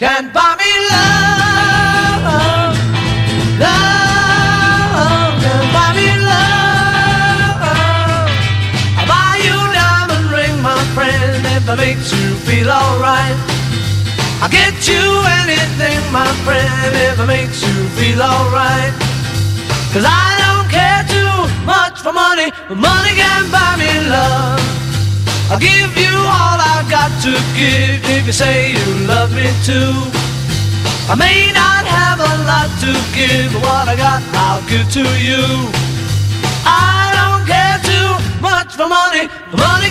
can't buy me love. Love can't buy me love. I'll buy you a diamond ring, my friend, if it makes you feel alright. I'll get you anything, my friend, if it makes you feel alright. Cause I don't care too much for money, but money can buy me to give if you say you love me too. I may not have a lot to give, but what I got I'll give to you. I don't care too much for money, money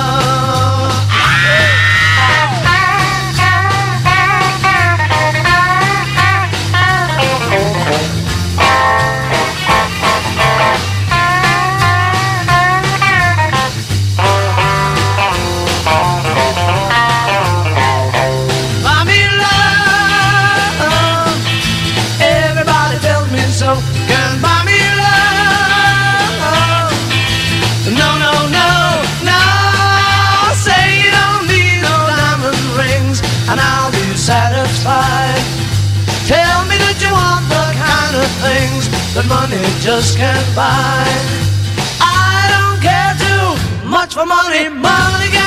Satisfied. Tell me that you want the kind of things that money just can't buy. I don't care too much for money. Money